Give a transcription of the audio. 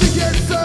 the answer.